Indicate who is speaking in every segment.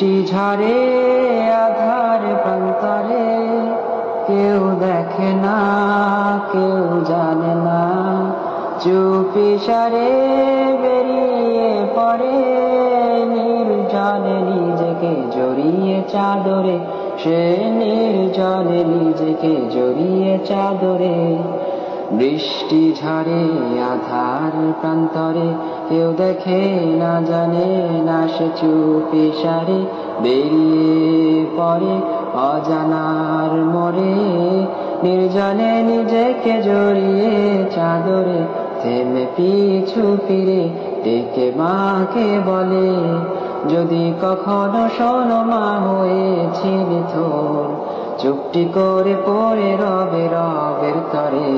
Speaker 1: বৃষ্টি ঝরে আধার প্রান্তরে। কেউ দেখে না, কেউ জানে না। চুপি সারে বেরিয়ে পড়ে, নির্জনে নিজেকে জড়িয়ে চাদরে। সে নির্জনে নিজেকে জড়িয়ে চাদরে। বৃষ্টি ঝরে আধার প্রান্তরে, কেউ দেখে না জানে না সে চুপি সারে। বেরিয়ে পরে অজানার মরে নির্জনে নিজেকে জড়িয়ে চাদরে, থেমে পিছু ফিরে, ডেকে মাকে বলে, যদি কখনো শোনো মা হয়েছিলি থোর চুপটি করে পড়ে রবে রবের তরে।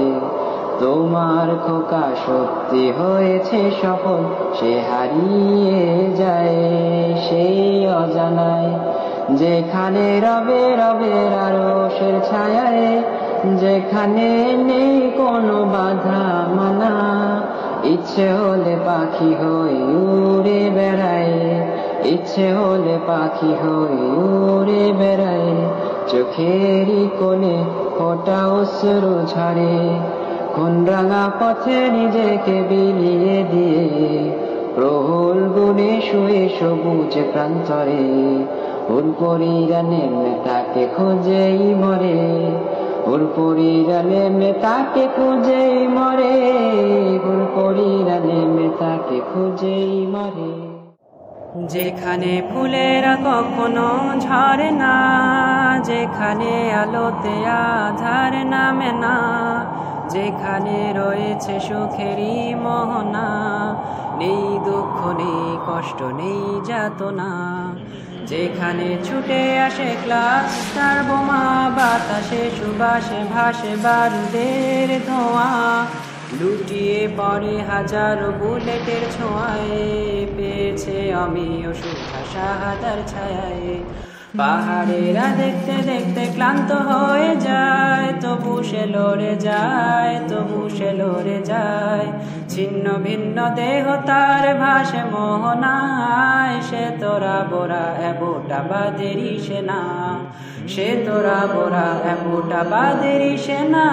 Speaker 1: তোমার খোকা সত্যি হয়েছে সফল, সে হারিয়ে যায় সেই অজানায়। যেখানে রবে রবের আরশের ছায়ায়, যেখানে নেই কোনো বাধা মানা, ইচ্ছে হলে পাখি হয়ে উড়ে বেড়ায়, ইচ্ছে হলে পাখি হয়ে উড়ে বেড়ায়, চোখেরই কোণে ফোটা অশ্রু ঝরে। কোন রাঙা পথে নিজেকে বিলিয়ে দিয়ে প্রহল গুণে শুয়ে সবুজ প্রান্তরে ওর পরিরানে তাকে খুঁজেই মরে ওর পরিরানে তাকে খুঁজেই মরে ওর পরিরানে তাকে খুঁজেই মরে।
Speaker 2: যেখানে ফুলেরা কখনো ঝরে না, যেখানে আলোতে আধার নামে না যেখানে রয়েছে সুখেরই মোহনা, নেই দুঃখ, নেই কষ্ট, নেই যাতনা। যেখানে ছুটে আসে ক্লাস্টার বোমা বাতাসে, সুবাসে, ভাসে বারুদের ধোঁয়া। লুটিয়ে পড়ে হাজারো বুলেটের ছোঁয়ায়, পেয়েছে আমি ওষুধ শাহাদার ছায়ায়। পাহাড়েরা দেখতে দেখতে ক্লান্ত হয়ে যায়, তবু সে লড়ে যায়, তবু সে লড়ে যায়। ছিন্ন ভিন্ন দেহ তার ভাসে মোহনায়, সে তোরা বোরা এবুটা বাদেরি সেনা। সে তোরা বোরা এবুটা বাদেরি সেনা।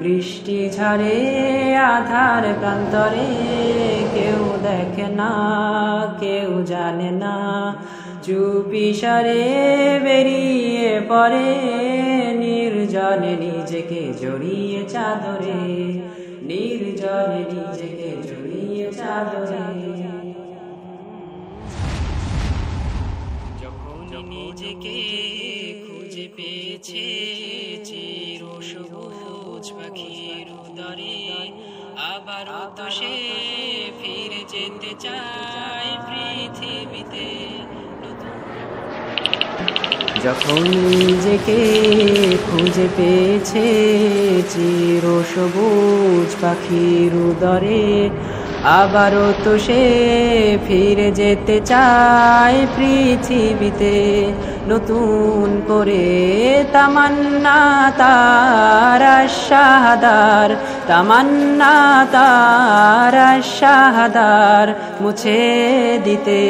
Speaker 2: বৃষ্টি ঝরে আধার প্রান্তরে, কেউ দেখে না, কেউ জানে না। চুপি সারে বেরিয়ে পরে নির্জনে নিজেকে জড়িয়ে চাদরে, নির্জনে নিজেকে জড়িয়ে চাদরে। যখন নিজেকে খুঁজে পেয়েছে, চির সবুজ পাখির উদরে আবার তো সে ফিরে যেতে চায় পৃথিবীতে। যখন নিজেকে খুঁজে পেয়েছে চির সবুজ পাখির উদরে আবারও তো সে ফিরে যেতে চায় পৃথিবীতে। নতুন করে তামান্না তার শাহাদার তামান্না তার শাহাদার মুছে দিতে,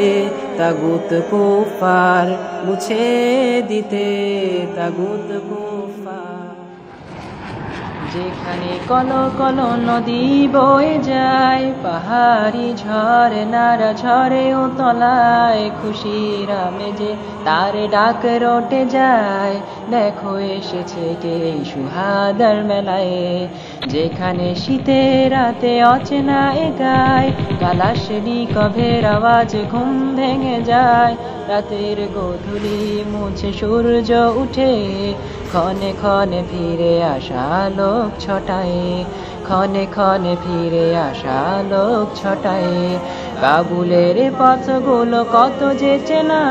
Speaker 2: তাগুত কুফার মুছে দিতে, তাগুত কুফার যেখানে কল কল নদী বয়ে যায়, পাহাড়ি ঝড় নারা ঝরে ও তলায় খুশির আমেজে তার ডাক রটে যায়। দেখো এসেছে কে সুহাদার মেলায়, যেখানে শীতের রাতে অচেনা গায়। কালাশনি কভের আওয়াজ ঘুম ভেঙে যায়, রাতের গোধূলি মুছে সূর্য উঠে। ক্ষণে ক্ষণে ফিরে আসা লোক ছটায়, ক্ষণে ক্ষণে ফিরে আসা লোক ছটায়। কাবুলের পথগুলো কত যে চেনা,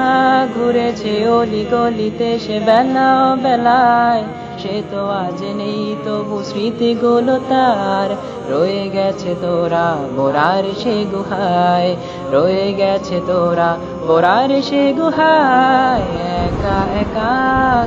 Speaker 2: ঘুরেছে অলি গলিতে সে বেলা বেলায় সে তো আজ নেই, তবু স্মৃতিগুলো তার। রয়ে গেছে তোরা বোরার সে গুহায়, রয়ে গেছে তোরা বোরার সে গুহায়। একা একা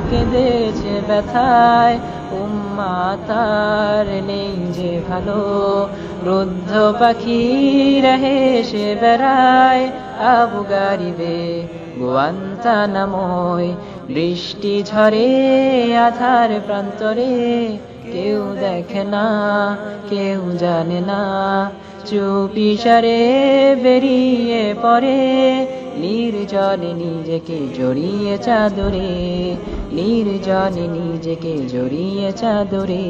Speaker 2: কেঁদেছে ব্যথায়। উম্মা মাতার নেই যে ভালো। রুদ্ধ পাখি রহে সে বেড়ায় আবু গারিবে। গোয়ান্তা নাময়, বৃষ্টি ঝরে আধার প্রান্তরে। কেউ দেখে না, কেউ জানে না। চুপিসারে বেরিয়ে পড়ে। নির্জনে নিজেকে জড়িয়ে চাদরে নির্জনে নিজেকে জড়িয়ে চাদরে।